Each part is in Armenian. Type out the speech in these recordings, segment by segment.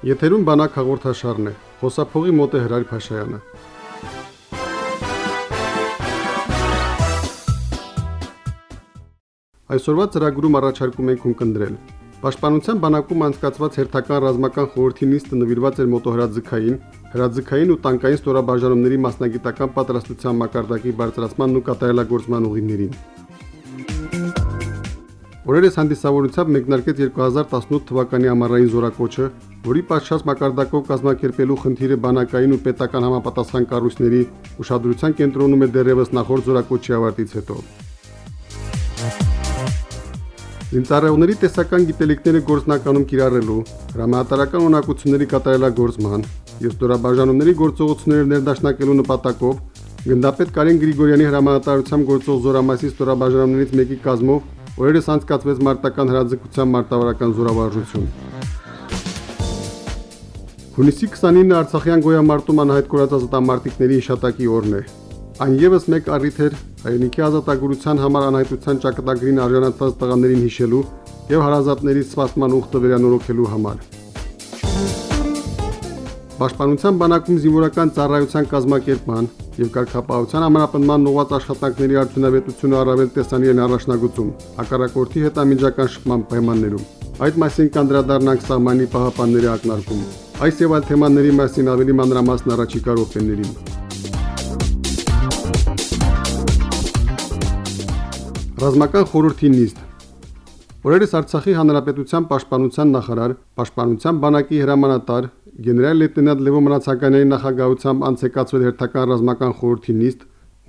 Եթերում բանակ հաղորդաշարն է։ Խոսափողի մոտ է Հրայր Փաշայանը։ Այսօրվա ծրագրում առաջարկում ենք ունկնդրել։ Պաշտպանության բանակում անցկացված հերթական ռազմական խորհրդի նիստը նվիրված էր մոտոհրաձգային, հրաձգային ու տանկային ստորաբաժանումների մասնագիտական պատրաստության մակարդակի բարձրացման ու կատարելագործման ուղիներին։ Օրերս հանդիսավորությամբ մեկնարկեց 2018 թվականի ամառային զորակոչը, որի պատշաճ մակարդակով կազմակերպելու խնդիրը բանակային ու պետական համապատասխան կառույցների ուշադրության կենտրոնում է դեռևս նախորդ զորակոչի ավարտից հետո։ Զինծառայողների տեսական գիտելիքները գործնականում կիրառելու, հրամատարական ունակությունների կատարելագործման եւ ստորաբաժանումների գործողությունները ներդաշնակելու նպատակով գնդապետ Կարեն Գրիգորյանի հրամանատարությամբ գործող զորամասի ստորաբաժանումներից մեկի կազմով օրերս անցկացվեց մարտական հրաձգության մարտավարական զորավարժություն։ Հունիսի 29-ը Արցախյան գոյամարտում անհայտ կորած ազատամարտիկների հիշատակի օրն է։ Այն եւս մեկ առիթ էր հայրենիքի ազատագրության համար անհայտության ճակատագրին արժանացած տղաներին հիշելու եւ հարազատների սպասման ուխտը վերանորոգելու համար։ Պաշտպանության բանակում զինվորական ծառայության կազմակերպման եւ կարգապահության ամրապնդման նոված աշխատանքների արդյունավետությունը առավել տեսանելի են առաջնագծում հակառակորդի հետ ամիջական շփման պայմաններում։ Այդ մասին կանդրադառնանք սահմանի պահապանների ակնարկում։ Այս եւ այլ թեմաների մասին ավելի մանրամասն առաջիկա րոպեներին։ Ռազմական խորհրդի նիստ Օրերս Արցախի Հանրապետության Պաշտպանության նախարար, Պաշտպանության բանակի հրամանատար գեներալ լեյտենանտ Լևո Մնացականյանի նախագահությամբ անցեկացվել հերթական ռազմական խորհրդի նիստ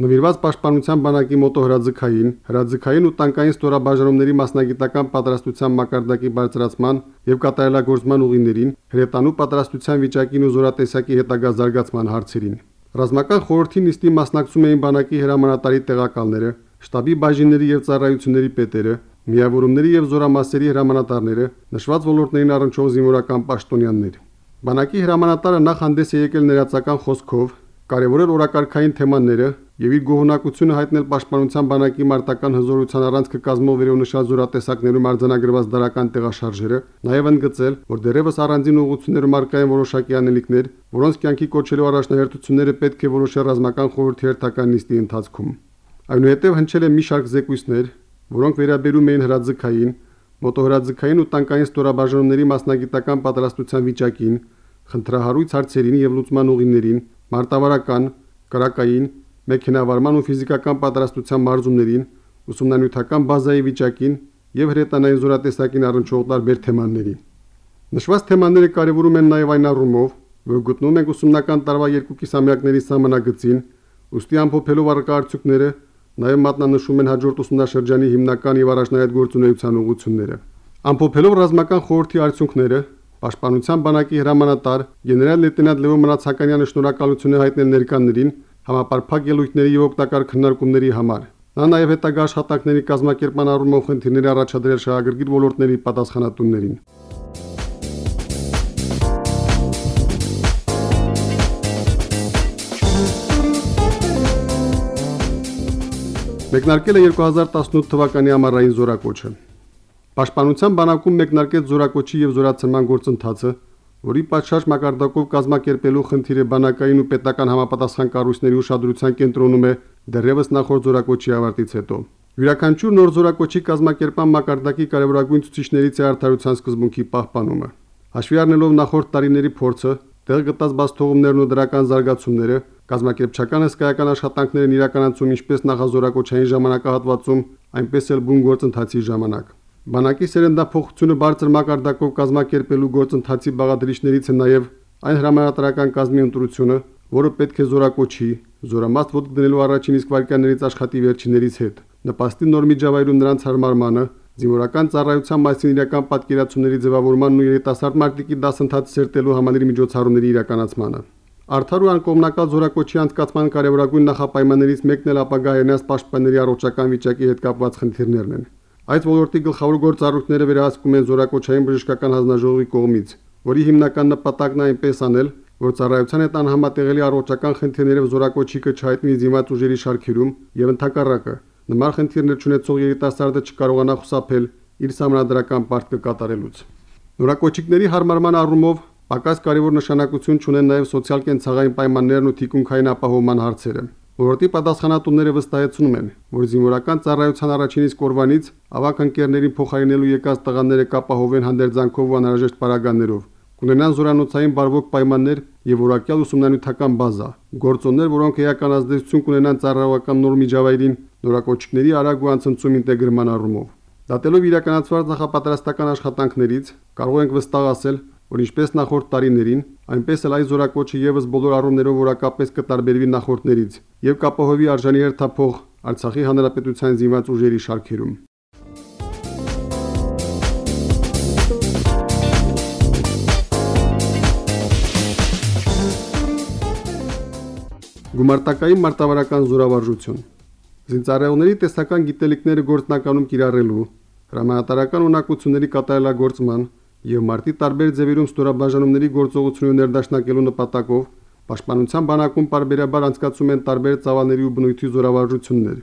նվիրված Պաշտպանության բանակի մոտոհրաձգային, հրաձգային ու տանկային ստորաբաժանումների մասնագիտական պատրաստության մակարդակի բարձրացման եւ կատարելագործման ուղիներին, հրետանու պատրաստության վիճակին ու զորատեսակի հետագա զարգացման հարցերին։ Ռազմական խորհրդի նիստի մասնակցում էին բանակի հրամանատարի տեղակալները, շտաբի բաժինների եւ ծառայությունների պետերը, միավորումների եւ զորամասերի հրամանատարները, նշված ոլորտներին առնչող զինվորական պաշտոնյաներ։ Բանակի հրամանատարը նախ հանդես է եկել ներածական խոսքով, կարևորել օրակարգային թեմաները եւ իր գոհունակությունը հայտնել Պաշտպանության բանակի մարտական հզորության առանցքը կազմող վերոնշյալ զորատեսակներում արձանագրված դրական տեղաշարժերը, նաեւ ընդգծել, որ դեռևս առանձին ուղղություններում արկային որոշակի անելիքներ, որոնց կյանքի կոչելու առաջնահերթությունները պետք է որոշել ռազմական խորհրդի հերթական նիստի ընթացքում։ Այնուհետև հնչել է մի շարք զեկույցներ, որոնք վերաբերում էին հրաձգային, մոտոհրաձգային ու տանկային ստորաբաժանումների մասնագիտական պատրաստության վիճակին, խնդրահարույց հարցերին եւ լուծման ուղիներին, մարտավարական, կրակային, մեքենավարման ու ֆիզիկական պատրաստության մարզումներին, ուսումնանյութական բազայի վիճակին եւ հրետանային զորատեսակին առնչվող տարբեր թեմաների։ Նշված թեմաները կարևորում են նաեւ այն առումով, որ գտնում ենք ուսումնական տարվա երկու կիսամյակների սահմանագծին, ուստի ամփոփելով առկայացությունները Նաև մատնանշում են հաջորդ ուսումնաշրջանի հիմնական եւ առաջնահերթ գործունեության ուղղությունները։ Ամփոփելով ռազմական խորհրդի արդյունքները, Պաշտպանության բանակի հրամանատար գեներալ լեյտենանտ Լևոն Մնացականյանը շնորհակալություն է հայտնել ներկաններին համապարփակ ելույթների եւ օգտակար քննարկումների համար։ Նա նաև հետագա աշխատանքների կազմակերպման առումով խնդիրների առաջադրել շահագրգիռ ոլորտների պատասխանատուններին։ Մեկնարկել է 2018 թվականի ամառային զորակոչը։ Պաշտպանության բանակում մեկնարկեց զորակոչի եւ զորացման գործընթացը, որի պատշաճ մակարդակով կազմակերպելու խնդիրը բանակային ու պետական համապատասխան կառույցների ուշադրության կենտրոնում է դեռևս նախորդ զորակոչի ավարտից հետո։ Յուրաքանչյուր նոր զորակոչի կազմակերպման մակարդակի կարևորագույն ցուցիչներից է արդարության սկզբունքի պահպանումը։ Հաշվի առնելով նախորդ տարիների փորձը, տեղ գտած բացթողումներն ու դրական զարգացումները, Կազմակերպչական հսկայական աշխատանքներն իրականացում ինչպես նախազորակոչային ժամանակահատվածում, այնպես էլ բուն գործընթացի ժամանակ։ Բանակի սերնդափոխությունը բարձր մակարդակով կազմակերպելու գործընթացի բաղադրիչներից է նաև այն հրամանատարական կազմի ընտրությունը, որը պետք է զորակոչի, զորամաստ ոդկ դնելու առաջին իսկ վարկյաններից աշխատի վերջիններից հետ, նպաստի նոր միջավայրում նրանց հարմարմանը, զինվորական ծառայության մասին իրական պատկերացումների ձևավորմանն ու երիտասարդ մարտիկի դասընթաց սերտելու համալիրի միջոցառումների իրականացմանը։ Արդար ու անկողմնակալ զորակոչի անցկացման կարևորագույն նախապայմաններից մեկն էլ ապագա հայերենաց պաշտպանների առողջական վիճակի հետ կապված խնդիրներն են։ Այս ոլորտի գլխավոր գործառույթները վերահսկում են զորակոչային բժշկական հանձնաժողովի կողմից, որի հիմնական նպատակն այնպես անել, որ ծառայության հետ անհամատեղելի առողջական խնդիրներով զորակոչի կչայտնի զինված ուժերի շարքերում եւ ընդհակառակը նման խնդիրներ ունեցող երիտասարդը չկարողանա խուսափել իր համանդրական պարտքը կատարելուց։ Նորակոչիկների հարմարման առումով Պակաս կարևոր նշանակություն ունեն նաև սոցիալ-կենցաղային պայմաններն ու թիկունքային ապահովման հարցերը։ Ոլորտի պատասխանատուները վստահեցնում են, որ զինվորական ծառայության առաջին իսկ օրվանից ավակ ընկերներին փոխարինելու եկած տղաները կապահովեն հանդերձանքով ու անհրաժեշտ պարագաներով, կունենան զորանոցային բարվոք պայմաններ եւ որակյալ ուսումնանյութական բազա, գործոններ, որոնք էական ազդեցություն կունենան ծառայողական նոր միջավայրին, նորակոչիկների արագ ու անցնցում ինտեգրման առումով։ Դատելով իրականացված նախապատրաստական աշխատանքներից կարող ենք վստահ ասել, որ ինչպես նախորդ տարիներին, այնպես էլ այս զորակոչը եւս բոլոր առումներով որակապես կտարբերվի նախորդներից եւ կապահովի արժանի հերթափող Արցախի հանրապետության զինված ուժերի շարքերում։ Գումարտակային մարտավարական զորավարժություն Զինծառայողների տեսական գիտելիքները գործնականում կիրառելու, հրամանատարական ունակությունների կատարելագործման եւ մարտի տարբեր ձևերում ստորաբաժանումների գործողությունները ներդաշնակելու նպատակով Պաշտպանության բանակում բարբերաբար անցկացում են տարբեր ծավալների ու բնույթի զորավարժություններ։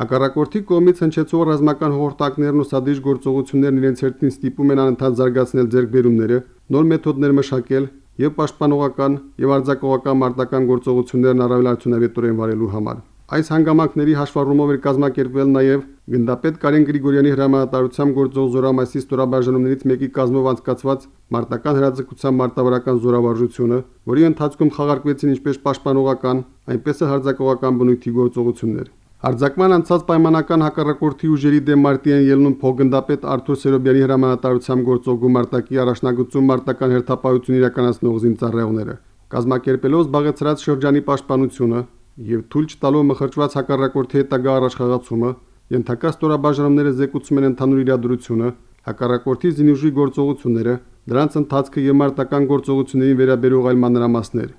Հակառակորդի կողմից հնչեցող ռազմական հողորտակներն ու սադրիչ գործողություններն իրենց հերթին ստիպում են անընդհատ զարգացնել ձեռքբերումները, նոր մեթոդներ մշակել եւ պաշտպանողական եւ արձակողական մարտական գործողություններն առավել արդյունավետորեն վարելու համար։ Այս հանգամանքների հաշվառումով էր կազմակերպվել նաև գնդապետ Կարեն Գրիգորյանի հրամանատարությամբ գործող զորամասի ստորաբաժանումներից մեկի կազմով անցկացված մարտական հրաձգության մարտավարական զորավարժությունը, որի ընթացքում խաղարկվեցին ինչպես պաշտպանողական, այնպես էլ հարձակողական բնույթի գործողություններ։ Արձակման անցած պայմանական հակառակորդի ուժերի դեմ մարտի են ելնում փոխգնդապետ Արթուր Սերոբյանի հրամանատարությամբ գործող գումարտակի առաջնագծում մարտական հերթապահություն իրականացնող զինծառայողները։ Կազմակերպելով զբաղեցրած շրջանի պաշտպանությունը, եւ թույլ չտալով մխրճված հակառակորդի հետագա առաջխաղացումը ենթակա ստորաբաժանումները զեկուցում են ընդհանուր իրադրությունը հակառակորդի զինուժի գործողությունները դրանց ընթացքը եւ մարտական գործողություններին վերաբերող այլ մանրամասներ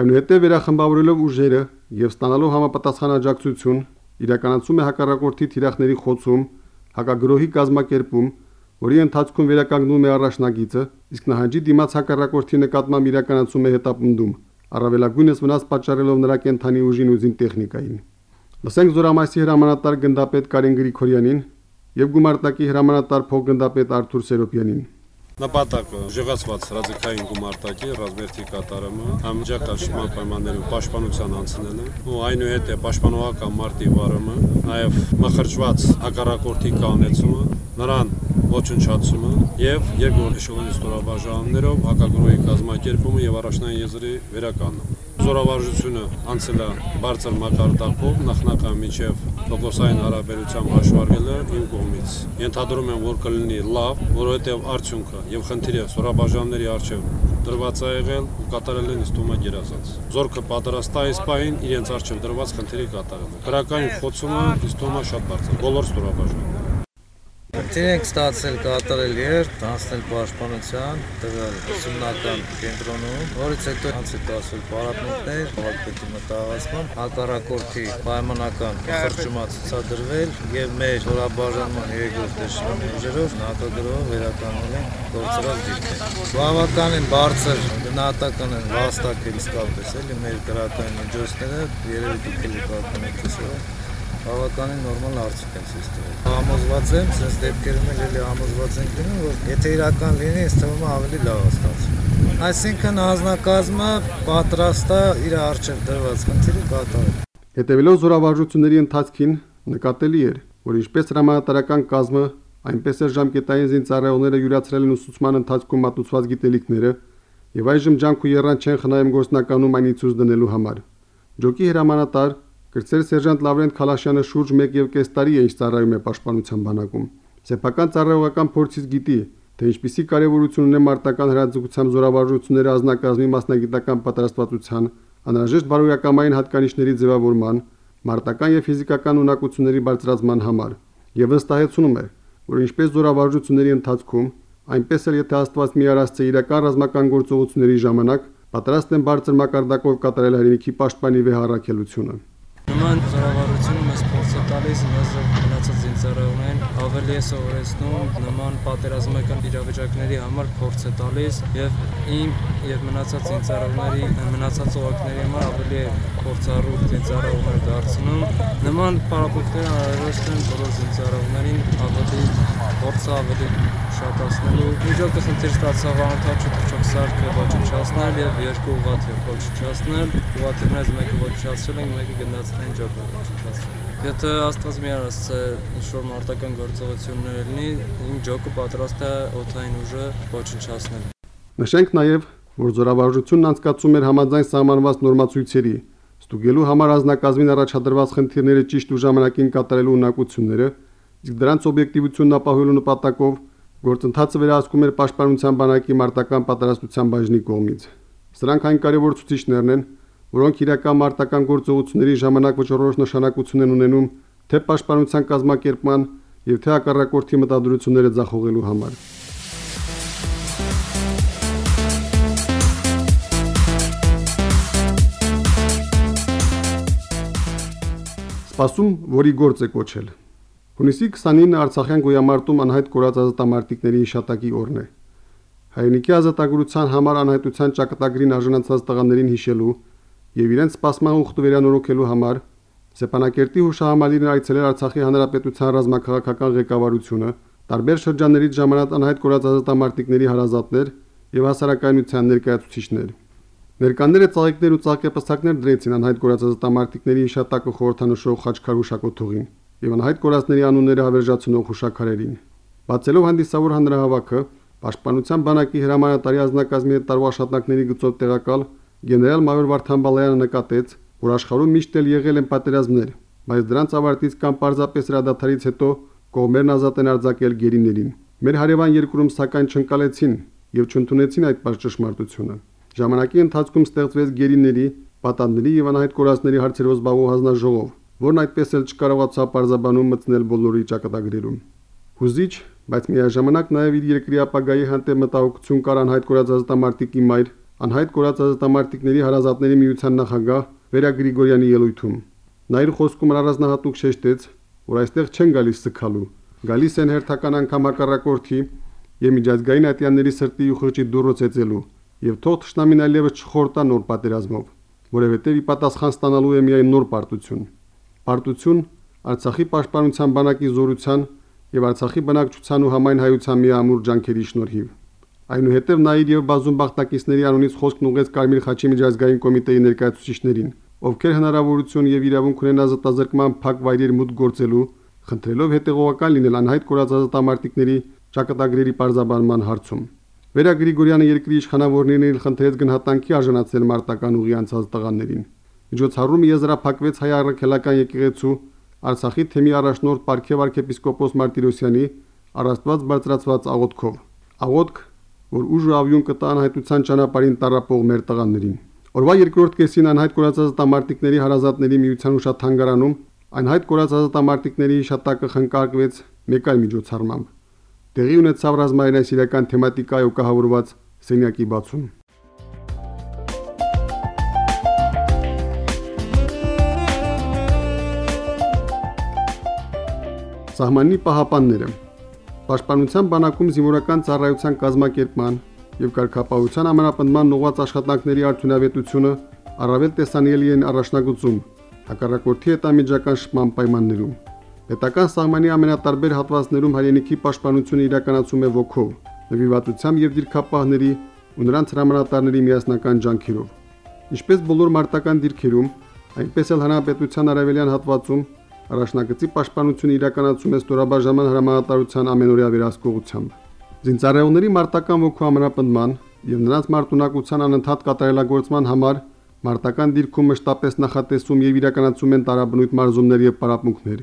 այնուհետև վերախմբավորելով ուժերը եւ ստանալով համապատասխան աջակցություն իրականացում է հակառակորդի թիրախների խոցում հակագրոհի կազմակերպում որի ընթացքում վերականգնում է առաջնագիծը իսկ նահանջի դիմաց հակառակորդի նկատմամբ իրականացում է հետապնդում առավելագույնս վնաս պատճառելով նրա կենթանի ուժին ու զինտեխնիկային։ Լսենք Զորամասի հրամանատար գնդապետ Կարեն Գրիգորյանին եւ գումարտակի հրամանատար փոխգնդապետ Արթուր Սերոպյանին։ Նպատակը ժողացված ռազմական գումարտակի ռազմերթի կատարումը համջակաշման պայմաններում պաշտպանության անցնելը ու այնուհետև պաշտպանողական մարտի վարումը, նաև մխրճված հակառակորդի կանեցումը, նրան ոչնչացումը եւ երկրորդ էշելոնի ստորաբաժանումներով հակագրոհի կազմակերպումը եւ առաջնային եզրի վերականգնումը։ Զորավարժությունը անցել է բարձր մակարդակով նախնական միջև տոկոսային հարաբերությամբ հաշվարկելը իմ կողմից։ Ենթադրում եմ, որ կլինի լավ, որովհետև արդյունքը եւ խնդիրը զորաբաժանումների արժեվ դրված է եղել ու կատարել են իստոմա գերազանց։ Զորքը պատրաստ է այս պահին իրենց արժեվ դրված խնդիրի կատարելը։ Քրական խոցումը իստոմա շատ բարձր։ Բոլոր ստորաբաժանումները Խնդիր ենք ստացել կատարել երթ, անցնել պաշտպանության, տվյալ ուսումնական կենտրոնում, որից հետո անցել տասել պարապմունքներ, հողապետի մտահղացման, հակառակորդի պայմանական խրճումա ցուցադրվել եւ մեր զորաբաժանման երկրորդ դաշնամի ուժերով նակագրով վերականգնել են գործարար դիրքեր։ Բավականին բարձր գնահատական են վաստակել իսկապես էլի մեր կրական միջոցները, երևի դուք եք կարողանում տեսնել բավականին նորմալ արդյունք են ցույց տվել։ Համոզված եմ, sense դեպքերում էլ էլի համոզված ենք լինում, որ եթե իրական լինի, ըստ թվում է ավելի լավ ստացվում։ Այսինքն հանձնակազմը պատրաստ է իր արժեք դրված խնդիրը կատարել։ Հետևելով զորավարժությունների ընթացքին նկատելի էր, որ ինչպես հրամանատարական կազմը, այնպես էլ ժամկետային զինծառայողները յուրացրել են ուսուցման ընթացքում մատուցված գիտելիքները եւ այժմ ջանք ու երան չեն խնայում գործնականում այն իցուց դնելու համար։ Ջոկի հրամանատար Կրծեր սերժանտ Լավրենտ Խալաշյանը շուրջ 1.5 տարի է ինչ ծառայում է պաշտպանության բանակում։ Սեփական ծառայողական փորձից գիտի, թե ինչպիսի կարևորություն ունեն մարտական հրաձգությամբ զորավարժությունները ազնագազմի մասնագիտական պատրաստվածության, անհրաժեշտ բարոյակամային հատկանիշների ձևավորման, մարտական եւ ֆիզիկական ունակությունների բարձրացման համար։ Եվ վստահեցնում է, որ ինչպես զորավարժությունների ընթացքում, այնպես էլ եթե Աստված մի արածը իրական ռազմական գործողությունների ժամանակ պատրաստ են բարձր մակարդակով կատարել հայրենիքի պաշտպանի վեհ առաքելությունը։ Նման զորավարությունը մեզ փորձ է տա տալիս մեզ մնացած զինծառայողներին ավելի է սովորեցնում նման պատերազմական իրավիճակների համար փորձ է տալիս եւ իմ եւ մնացած զինծառայողների մնացած օղակների համար ավելի է փորձառու զինծառայողներ դարձնում նման պարապմունքները անհրաժեշտ են բոլոր զինծառայողներին ավելի փորձը ավելի շատացնելու միջոկս ընթեր ստացավ անընդհատ սարքը ոչնչացնել եւ երկու ուղաթիռ ոչնչացնել ուղաթիռներից մեկը ոչնչացրել են մեկը գնացել են ջոկը ոչնչացրել Եթե Աստված միան ասце ինչ-որ մարտական գործողություններ լինի, իմ ջոկը պատրաստ է օթային ուժը ոչնչացնել։ Նշենք նաև, որ զորավարժությունն անցկացում էր համաձայն սահմանված նորմացույցերի, ստուգելու համար ազնագազմին առաջադրված խնդիրները ճիշտ ու ժամանակին կատարելու ունակությունները, իսկ դրանց օբյեկտիվությունն ապահովելու նպատակով գործընթացը վերահսկում էր Պաշտպանության բանակի մարտական պատրաստության բաժնի կողմից։ Սրանք այն կարևոր ցուցիչներն են, որոնք իրական մարտական գործողությունների ժամանակ վճռորոշ նշանակություն են ունենում թե պաշտպանության կազմակերպման եւ թե հակառակորդի մտադրությունները ձախողելու համար։ Սպասում, որի գործ է կոչել։ Հունիսի 29-ը Արցախյան գոյամարտում անհայտ կորած ազատամարտիկների հիշատակի օրն է։ Հայրենիքի ազատագրության համար անհայտության ճակատագրին արժանացած տղաներին հիշելու եւ իրենց սպասման ուխտը վերանորոգելու համար Սեփանակերտի հուշահամալիրն այցելել Արցախի հանրապետության ռազմաքաղաքական ղեկավարությունը, տարբեր շրջաններից ժամանած անհայտ կորած ազատամարտիկների հարազատներ եւ հասարակայնության ներկայացուցիչներ։ Ներկաները ծաղիկներ ու ծաղկեպսակներ դրեցին անհայտ կորած ազատամարտիկների հիշատակը խորհրդանշող խաչքար հուշակոթողին եւ անհայտ կորածների անունները հավերժացնող հուշակարերին։ Բացելով հանդիսավոր հանրահավաքը, Պաշտպանության բանակի հրամանատարի ազնագազմի հետ տարվա աշխատանքների գծով տեղակալ գեներալ-մայոր Վարդան Բալայանը նկատեց, որ աշխարհում միշտ էլ եղել են պատերազմներ, բայց դրանց ավարտից կամ պարզապես հրադադարից հետո կողմերն ազատ են արձակել գերիներին։ Մեր հարևան երկրում սակայն չընկալեցին եւ չընդունեցին այդ ճշմարտությունը։ Ժամանակի ընթացքում ստեղծվեց գերիների, պատանդների եւ անհայտ կորածների հարցերով զբաղվող հանձնաժողով, որն այդպես էլ չկարողացավ պարզաբանում մտցնել բոլորի ճակատագրերում։ Հուզիչ, բայց միաժամանակ նաև իր երկրի ապագայի հանդեպ մտահոգություն կար անհայտ կորած ազատամարտիկի մայր, անհայտ կորած ազատամարտիկների հարազատների միության նախագահ Վերա Գրիգորյանի ելույթում։ Նա իր խոսքում առանձնահատուկ շեշտեց, որ այստեղ չեն գալիս սքալու, գալիս են հերթական անգամ հակառակորդի եւ միջազգային ատյանների սրտի ու խղճի դուրը ծեծելու եւ թող ճշնամին այլևս չխորտա նոր պատերազմով, որովհետեւ ի պատասխան ստանալու է միայն նոր պարտություն. Պարտություն Արցախի պաշտպանության բանակի զորության եւ Արցախի բնակչության ու համայն հայության միամուր ջանքերի շնորհիվ։ Այնուհետև նա իր եւ բազում բախտակիցների անունից խոսքն ուղեց Կարմիր խաչի միջազգային կոմիտեի ներկայացուցիչներին, ովքեր հնարավորություն եւ իրավունք ունեն ազատազրկման փակ վայրեր մուտք գործելու, խնդրելով հետեւողական լինել անհայտ կորած ազատամարտիկների ճակատագրերի պարզաբանման հարցում։ Վերա Գրիգորյանը երկրի իշխանավորներին խնդրեց գնահատանքի արժանացնել մարտական ուղի անցած տղաներին։ Միջոցառումը եզրափակվեց հայ առաքելական եկեղեցու Արցախի թեմի առաջնորդ Պարքև arczepiskopos Մարտիրոսյանի առաստված բարձրացված աղոթքով։ Աղոթք, որ ուժ ու ավյուն կտա անհայտության ճանապարհին տարապող մեր տղաներին։ Օրվա երկրորդ կեսին անհայտ կորած ազատամարտիկների հարազատների միության ուշաթանգարանում անհայտ կորած ազատամարտիկների հիշատակը խնկարկվեց մեկ այլ միջոցառմամբ։ Տեղի ունեցավ ռազմային այսիրական թեմատիկայով կահավորված սենյակի բացում։ Սահմանի պահապանները Պաշտպանության բանակում զինվորական ծառայության կազմակերպման եւ կարգապահության ամենապնդման նողված աշխատանքների արդյունավետությունը առավել տեսանելի են առաջնագծում հակառակորդի հետ ամիջական շփման պայմաններում։ Պետական սահմանի ամենատարբեր հատվածներում հայրենիքի պաշտպանությունը իրականացում է ոգով, նվիրվածությամբ եւ դիրքապահների ու նրանց հրամանատարների միասնական ջանքերով։ Ինչպես բոլոր մարտական դիրքերում, այնպես էլ հանրապետության արևելյան հատվածում առաջնագծի պաշտպանությունը իրականացում է ստորաբաժանման հրամանատարության ամենօրյա վերահսկողությամբ։ Զինծառայողների մարտական ոգու ամրապնդման եւ նրանց մարտունակության անընդհատ կատարելագործման համար մարտական դիրքում մշտապես նախատեսում եւ իրականացում են տարաբնույթ մարզումներ եւ պարապմունքներ։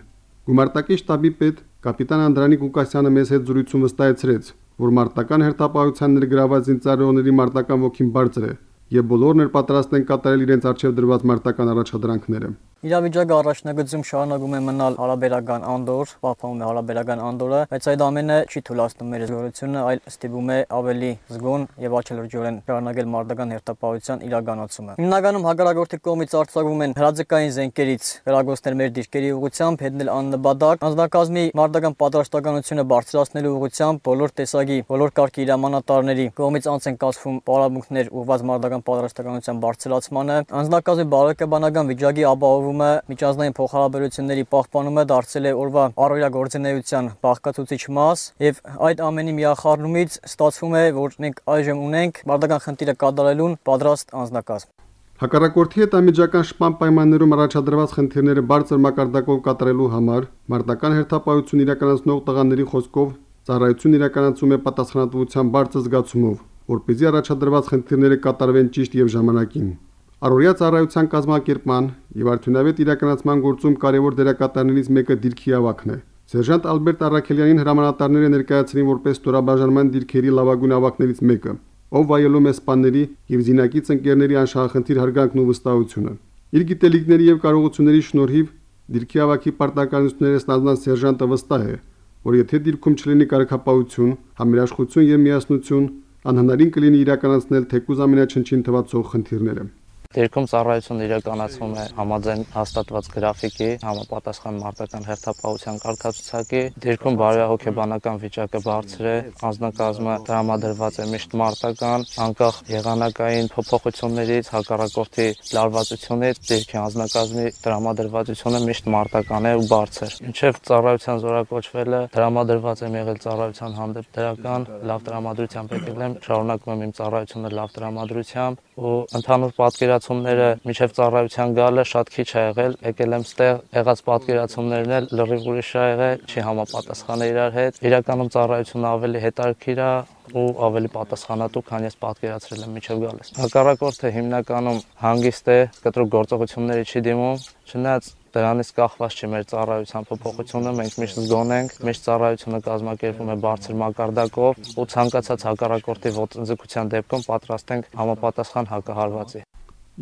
Գումարտակի շտաբի պետ կապիտան Անդրանիկ Ղուկասյանը մեզ հետ զրույցում վստահեցրեց, որ մարտական հերթապահության ներգրաված զինծառայողների մարտական ոգին բարձր է եւ բոլորն էլ պատրաստ են կատարել իրենց արժեվ դրված մարտական առաջադրանքները։ Իրավիճակը առաջնագծում շարունակում է մնալ հարաբերական անդոր, պահպանում է հարաբերական անդորը, բայց այդ ամենը չի թույլատնում մեր զորությունը, այլ ստիպում է ավելի զգոն եւ աչելրջորեն շարունակել մարտական հերթապահության իրականացումը։ Հիմնականում հակառակորդի կողմից արձակվում են հրաձգային զենքերից հրագոցներ մեր դիրքերի ուղությամբ, հետնել աննպատակ, անձնակազմի մարտական պատրաստականությունը բարձրացնելու ուղությամբ բոլոր տեսակի, բոլոր կարգի իրամանատարների կողմից անց են կազմում պարապմունքներ ուղղված մարտական պատրաստականության բարձրացմանը, անձնակազմի բարեկաբանական վիճակի ապահովում ապահովումը, միջազգային փոխհարաբերությունների պահպանումը դարձել է օրվա առօրյա գործունեության բաղկացուցիչ մաս եւ այդ ամենի միախառնումից ստացվում է, որ մենք այժմ ունենք մարդական խնդիրը կատարելուն պատրաստ անձնակազմ։ Հակառակորդի հետ ամիջական շփման պայմաններում առաջադրված խնդիրները բարձր մակարդակով կատարելու համար մարտական հերթապահություն իրականացնող տղաների խոսքով ծառայություն իրականացում է պատասխանատվության բարձր զգացումով, որպեսզի առաջադրված խնդիրները կատարվեն ճիշտ եւ ժամանակին։ Առօրյա ծառայության կազմակերպման եւ արդյունավետ իրականացման գործում կարևոր դերակատարներից մեկը դիրքի ավակն է։ Սերժանտ Ալբերտ Արաքելյանին հրամանատարները ներկայացրին որպես ստորաբաժանման դիրքերի լավագույն ավակներից մեկը, ով վայելում է սպաների եւ զինակից ընկերների անշահախնդիր հարգանքն ու վստահությունը։ Իր գիտելիքների եւ կարողությունների շնորհիվ դիրքի ավակի պարտականությունները ստանձնած սերժանտը վստահ է, որ եթե դիրքում չլինի կարգապահություն, համերաշխություն եւ միասնություն, անհնարին կլինի իրականացնել թեկուզ ամենաչնչին թվացող խնդիրները։ Դերքում ծառայությունն իրականացվում է համաձայն հաստատված գրաֆիկի, համապատասխան մարտական հերթապահության կարգացուցակի։ Դերքում բարոյահոգեբանական վիճակը բարձր է, անձնակազմը տրամադրված է միշտ մարտական, անկախ եղանակային փոփոխություններից, հակառակորդի լարվածությունից, դերքի անձնակազմի տրամադրվածությունը միշտ մարտական է ու բարձր։ Մինչև ծառայության զորակոչվելը տրամադրված եմ եղել ծառայության հանդեպ դրական, լավ տրամադրությամբ եկել եմ, շարունակում եմ իմ ծառայությունը լավ տրամադրությամբ ու ընդհանուր պատկերա պատկերացումները միջև ծառայության գալը շատ քիչ ա եղել, եկել եմ ստեղ, եղած պատկերացումներն էլ լրիվ ուրիշ ա եղել, չի համապատասխան է իրար հետ։ Իրականում ծառայությունը ավելի հետարքիր է ու ավելի պատասխանատու, քան ես պատկերացրել եմ միջև գալիս։ Հակառակորդը հիմնականում հանգիստ է, կտրուկ գործողությունների չի դիմում, չնայած Դրանից կախված չէ մեր ծառայության փոփոխությունը, մենք միշտ զգոն ենք, մեր ծառայությունը կազմակերպվում է բարձր մակարդակով ու ցանկացած հակառակորդի ոտնձգության դեպքում պատրաստ ենք համապատասխան հակահարվածի։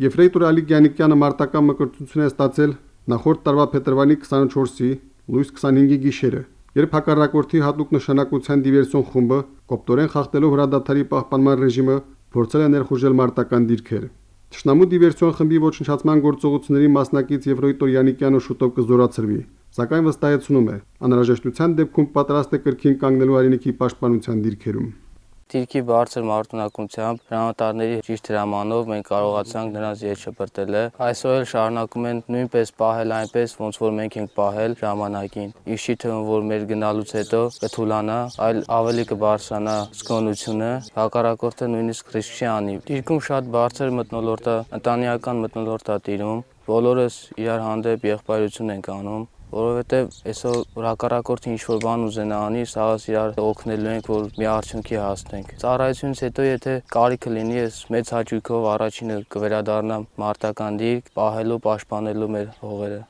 Եֆրեյտոր Ալի Գյանիկյանը մարտական մկրտություն է ստացել նախորդ տարվա փետրվարի 24-ի լույս 25-ի գիշերը, երբ հակառակորդի հատուկ նշանակության դիվերսիոն խումբը կոպտորեն խախտելով հրադադարի պահպանման ռեժիմը փորձել է ներխուժել մարտական դիրքեր։ Տշնամու դիվերսիոն խմբի ոչնչացման գործողությունների մասնակից Եվրոյտոր Յանիկյանը շուտով կզորացրվի, սակայն վստահեցնում է, անհրաժեշտության դեպքում պատրաստ է կրկին կանգնելու հայրենիքի պաշտպանության դիրքերում։ Դիրքի բարձր մարտունակությամբ հրամանատարների ճիշտ հրամանով մենք կարողացանք նրանց ետ շպրտելը։ Այսօր էլ շարունակում են նույնպես պահել այնպես, ոնց որ մենք ենք պահել ժամանակին։ Իշի թվում, որ մեր գնալուց հետո կթուլանա, այլ ավելի կբարձրանա զգոնությունը, հակառակորդը նույնիսկ ռիսկ չի անի։ Դիրքում շատ բարձր մտնոլորտ է, ընտանեկան մտնոլորտ է տիրում։ Բոլորս իրար հանդեպ եղբայրություն ենք անում որովհետև այսօր հակառակորդը ինչ որ բան ուզենա անի, սա իրար օգնելու ենք, որ մի արդյունքի հասնենք։ Ծառայությունից հետո եթե կարիքը լինի, ես մեծ հաճույքով առաջինը կվերադառնամ մարտական դիրք, պահելու, պաշտպանելու մեր հողերը։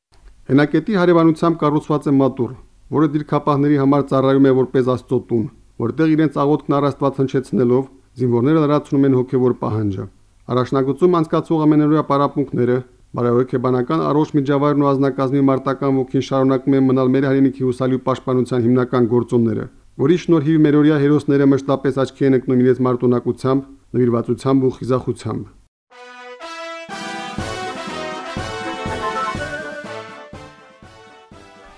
Հենակետի հարևանությամբ կառուցված է մատուր, որը դիրքապահների համար ծառայում է որպես աստծո տուն, որտեղ իրենց աղոթքն առաստված հնչեցնելով զինվորները լրացնում են հոգևոր պահանջը։ Առաջնագծում անցկացող ամենօրյա պարապմունքները Բարեհոգեբանական առողջ միջավայրն ու ազնագազմի մարտական ոգին շարունակում են մնալ մեր հայրենիքի հուսալի պաշտպանության հիմնական գործոնները, որի շնորհիվ մերօրյա հերոսները մշտապես աչքի են ընկնում իրենց մարտունակությամբ, նվիրվածությամբ ու խիզախությամբ։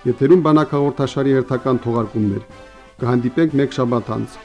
Եթերում բանակ հաղորդաշարի հերթական թողարկումներ։ Կհանդիպենք մեկ շաբաթ անց։